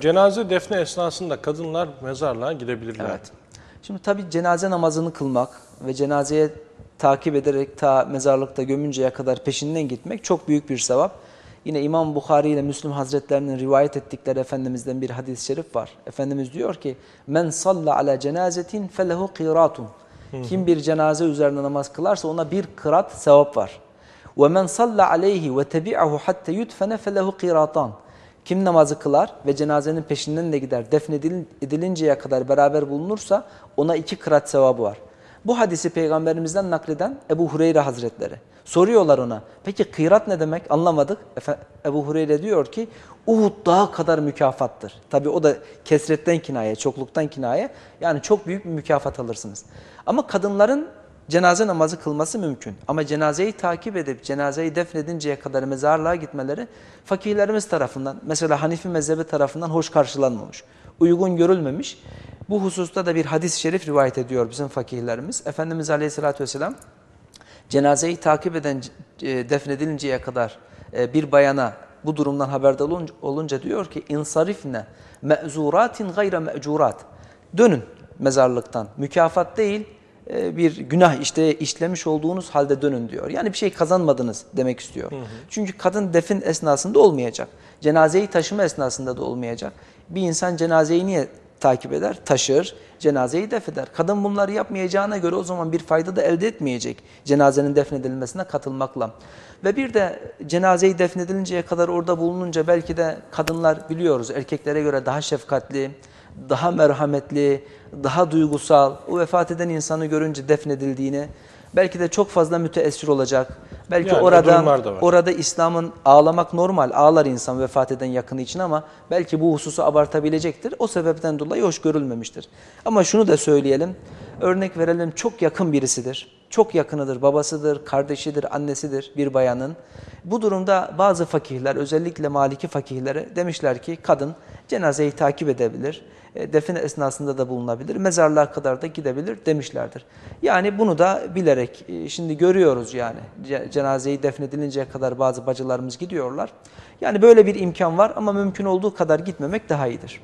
Cenaze defne esnasında kadınlar mezarlığa gidebilirler. Evet. Şimdi tabi cenaze namazını kılmak ve cenazeye takip ederek ta mezarlıkta gömünceye kadar peşinden gitmek çok büyük bir sevap. Yine İmam Bukhari ile Müslüm Hazretlerinin rivayet ettikleri Efendimiz'den bir hadis-i şerif var. Efendimiz diyor ki, Men salla ala cenazetin felehu qiratun. Kim bir cenaze üzerine namaz kılarsa ona bir kırat sevap var. Ve men salla aleyhi ve tebi'ahu hatta yudfene felehu qiratan. Kim namazı kılar ve cenazenin peşinden de gider defnedilinceye kadar beraber bulunursa ona iki kırat sevabı var. Bu hadisi peygamberimizden nakleden Ebu Hureyre Hazretleri. Soruyorlar ona peki kırat ne demek anlamadık. Efe, Ebu Hureyre diyor ki Uhud dağı kadar mükafattır. Tabi o da kesretten kinaye, çokluktan kinaye. Yani çok büyük bir mükafat alırsınız. Ama kadınların cenaze namazı kılması mümkün. Ama cenazeyi takip edip cenazeyi defnedinceye kadar mezarlığa gitmeleri fakihlerimiz tarafından mesela Hanifi mezhebi tarafından hoş karşılanmamış. Uygun görülmemiş. Bu hususta da bir hadis-i şerif rivayet ediyor bizim fakihlerimiz. Efendimiz Aleyhisselatü Vesselam cenazeyi takip eden e, defnedilinceye kadar e, bir bayana bu durumdan haberdar olunca diyor ki insarifne me'zuratin gayra me'curat. Dönün mezarlıktan. Mükafat değil bir günah işte işlemiş olduğunuz halde dönün diyor. Yani bir şey kazanmadınız demek istiyor. Hı hı. Çünkü kadın defin esnasında olmayacak. Cenazeyi taşıma esnasında da olmayacak. Bir insan cenazeyi niye takip eder? Taşır, cenazeyi defeder. Kadın bunları yapmayacağına göre o zaman bir fayda da elde etmeyecek cenazenin defnedilmesine katılmakla. Ve bir de cenazeyi defnedilinceye kadar orada bulununca belki de kadınlar biliyoruz erkeklere göre daha şefkatli, daha merhametli, daha duygusal, o vefat eden insanı görünce defnedildiğini, belki de çok fazla müteessir olacak. Belki yani orada orada İslam'ın ağlamak normal, ağlar insan vefat eden yakını için ama belki bu hususu abartabilecektir. O sebepten dolayı hoş görülmemiştir. Ama şunu da söyleyelim, örnek verelim çok yakın birisidir. Çok yakınıdır, babasıdır, kardeşidir, annesidir bir bayanın. Bu durumda bazı fakihler, özellikle Maliki fakihleri demişler ki kadın cenazeyi takip edebilir, e, define esnasında da bulunabilir, mezarlığa kadar da gidebilir demişlerdir. Yani bunu da bilerek, e, şimdi görüyoruz yani cenazeyi defnedilinceye kadar bazı bacılarımız gidiyorlar. Yani böyle bir imkan var ama mümkün olduğu kadar gitmemek daha iyidir.